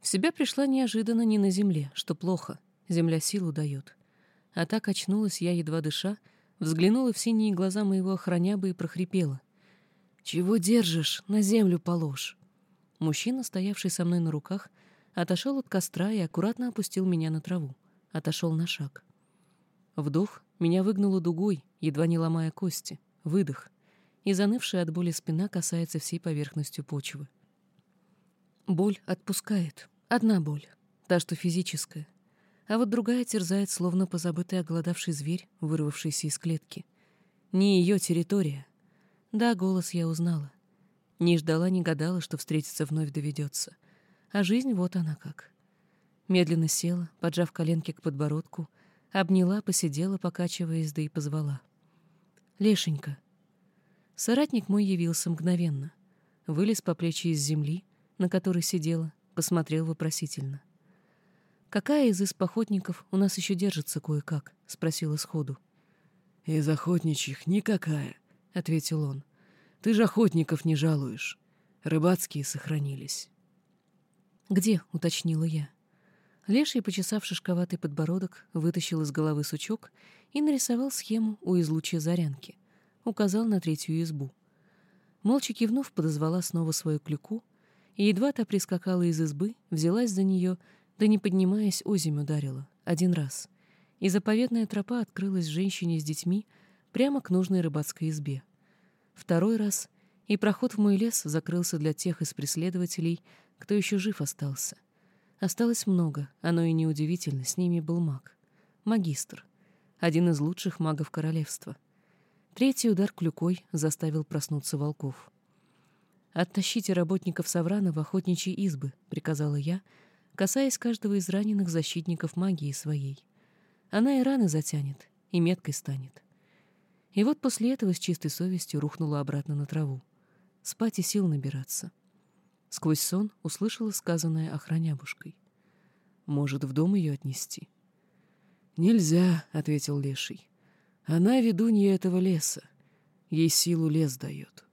В себя пришла неожиданно не на земле, что плохо, земля силу дает. А так очнулась я, едва дыша, взглянула в синие глаза моего охранябы и прохрипела. «Чего держишь? На землю положь!» Мужчина, стоявший со мной на руках, отошел от костра и аккуратно опустил меня на траву. Отошел на шаг. Вдох, меня выгнуло дугой, едва не ломая кости. Выдох. И занывшая от боли спина касается всей поверхностью почвы. Боль отпускает. Одна боль. Та, что физическая. А вот другая терзает, словно позабытый оголодавший зверь, вырвавшийся из клетки. Не ее территория. Да, голос я узнала. Не ждала, не гадала, что встретиться вновь доведется. А жизнь вот она как. Медленно села, поджав коленки к подбородку, обняла, посидела, покачиваясь, да и позвала. «Лешенька!» Соратник мой явился мгновенно. Вылез по плечи из земли, на которой сидела, посмотрел вопросительно. «Какая из из охотников у нас еще держится кое-как?» — спросила сходу. «Из охотничьих никакая», — ответил он. «Ты же охотников не жалуешь. Рыбацкие сохранились». «Где?» — уточнила я. Леший, почесав шишковатый подбородок, вытащил из головы сучок и нарисовал схему у излучья зарянки. Указал на третью избу. Молча кивнув, подозвала снова свою клюку, и едва та прискакала из избы, взялась за нее, да не поднимаясь, озимь ударила. Один раз. И заповедная тропа открылась женщине с детьми прямо к нужной рыбацкой избе. Второй раз, и проход в мой лес закрылся для тех из преследователей, кто еще жив остался — Осталось много, оно и неудивительно, с ними был маг. Магистр. Один из лучших магов королевства. Третий удар клюкой заставил проснуться волков. «Оттащите работников Саврана в охотничьи избы», — приказала я, касаясь каждого из раненых защитников магии своей. Она и раны затянет, и меткой станет. И вот после этого с чистой совестью рухнула обратно на траву. Спать и сил набираться. Сквозь сон услышала сказанное охранябушкой. «Может, в дом ее отнести?» «Нельзя», — ответил Леший. «Она ведунья этого леса. Ей силу лес дает».